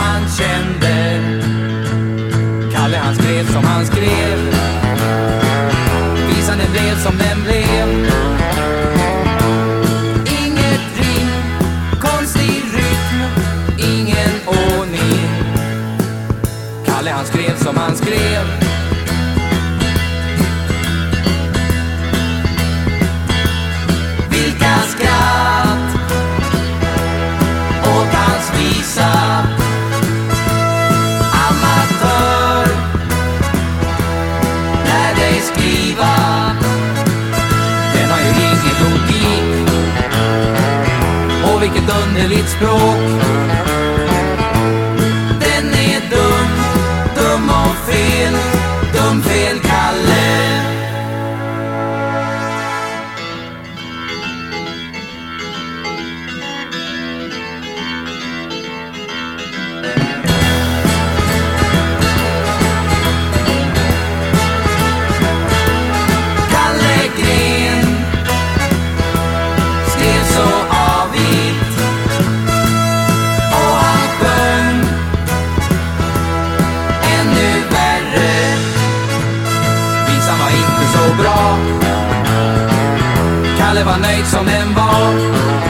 han kände. Kalle han skrev som han skrev. Visan den blev som den blev. Inget rim, konstig rytm, ingen ordning. Kalle han skrev som han skrev. Vilket underligt språk. leva nöjd som den var